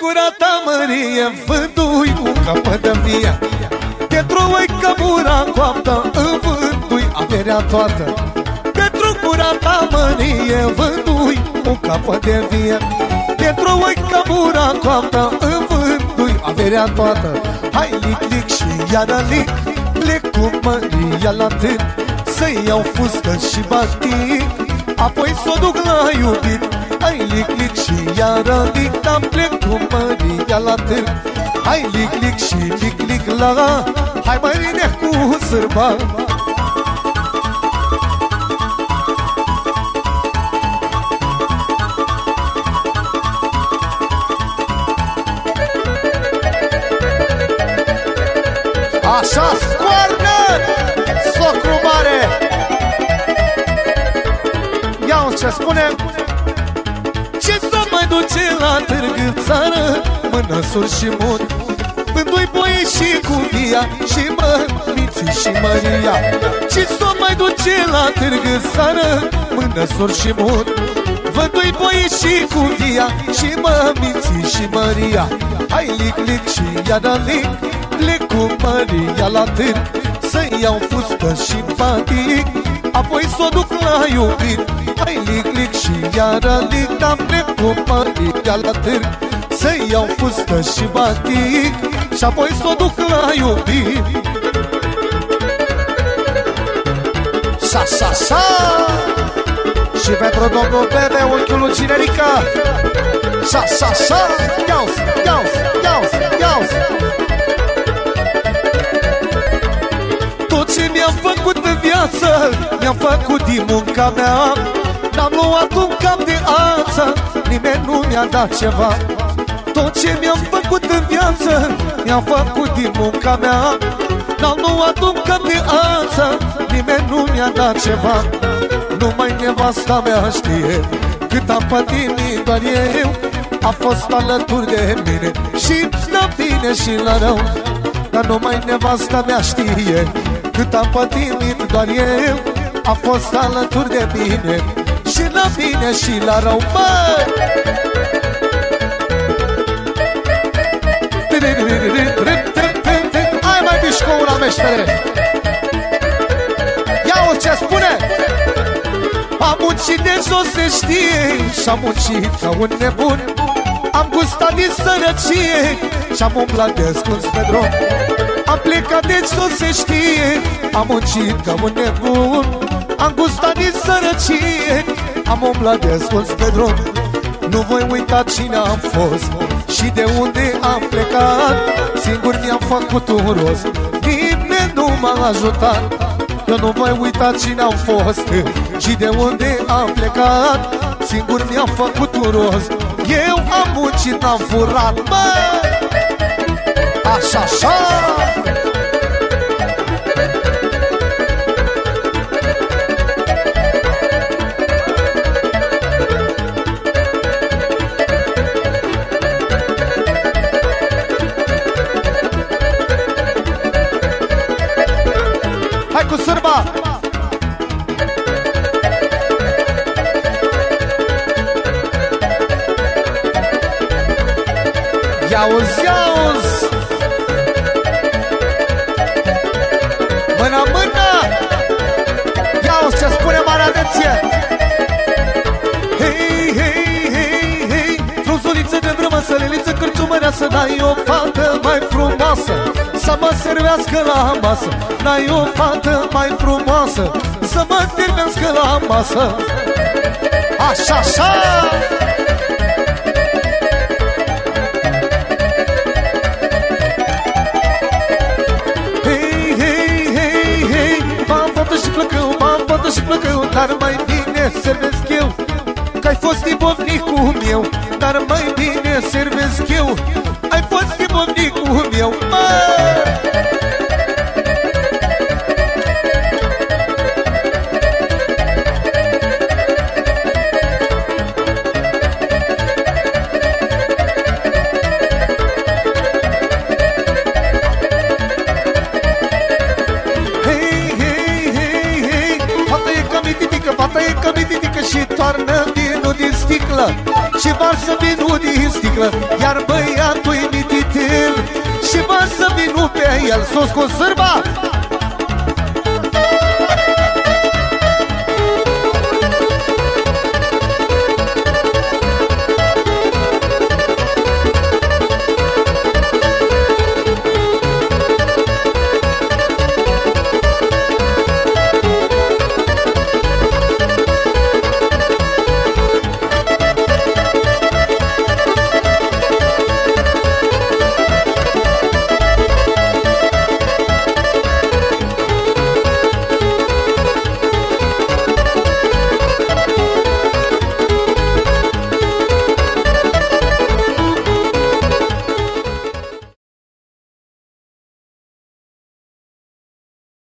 gura ta mărie Vându-i un capăt de vie. Pentru oi cămura coaptă Vându-i averea toată. Pentru gura ta mărie Vându-i un capăt de vie. Pentru oi cămura coaptă Vându-i averea toată. Hai lic, lic și iară lic Plec cu măria la tânt Să iau fustă și batic Apoi s-o duc la iubit Hai lic, lic și iară lic Am plec cu măria la târg. Hai lic, lic și lic, lic la Hai mărine cu sârba. Așa, scoarnă, socru mare! Ia ce spune Ce să mai duce la târg în țară Mână sur și mut. Vându-i boie și cu via Și mă, miții și Maria Ce să mai duce la târg în țară Mână sur și mut. Vându-i boie și cu via Și mă, miții și Maria Hai lic, lic și iară lic. Plec cu Maria la târg Să iau fustă și patic. Apoi s-o duc la iubit. Hai lic, lic și iară lic Dar plec cu Maria la târg Să iau fustă și batic Și apoi s-o duc la iubit. Sa, sa, sa! Și pentru domnul Bebe, unchiul lui Cinerica. Sa, sa, sa! Iau-s, iau-s, iau-s, iau-s Tot ce mi-am făcut în viață Mi-am făcut din munca mea. N-am luat un cap de ață Nimeni nu mi-a dat ceva. Tot ce mi-am făcut în viață Mi-am făcut din munca mea. N-am luat un cap de ață Nimeni nu mi-a dat ceva. Numai nevasta mea știe Cât am pătimit doar eu. A fost alături de mine Și la bine și la rău. Dar numai nevasta mea știe cât am pătimit doar eu. A fost alături de mine Și la bine și la rău, bă! Hai mai bișcoura meștere! Ia o ce spune! Am muncit de jos se știe Și-am muncit ca un nebun. Am gustat din sărăcie Și-am umblat de ascuns pe drum. Am plecat de tot se știe Am muncit ca un nebun Am gustat din sărăcie Am umblat de ascuns pe drum. Nu voi uita cine am fost Și de unde am plecat. Singur mi-am făcut un rost Nimeni nu m-a ajutat. Eu nu voi uita cine am fost Și de unde am plecat. Singur mi-am făcut un rost Eu am muncit, n-am furat, măi Așa, așa Iauzi, iauzi Mână, mână Iauzi ce spune mare atenție. Hei, hei, hei, hei. Frunzuliță de vrămă, săliliță cârciumăreasă N-ai o fată mai frumoasă. Să mă servească la masă. N-ai o fată mai frumoasă. Să mă servească la masă. Așa, așa plăcău, m-am făcut și plăcău Dar mai bine servesc eu Că ai fost ibovnicul meu Dar mai bine servesc eu Ai fost ibovnicul meu, mă! Vinul din sticlă Și varsă vinul din sticlă Iar băiatul-i mititel Și varsă vinul pe el S-o scos sârba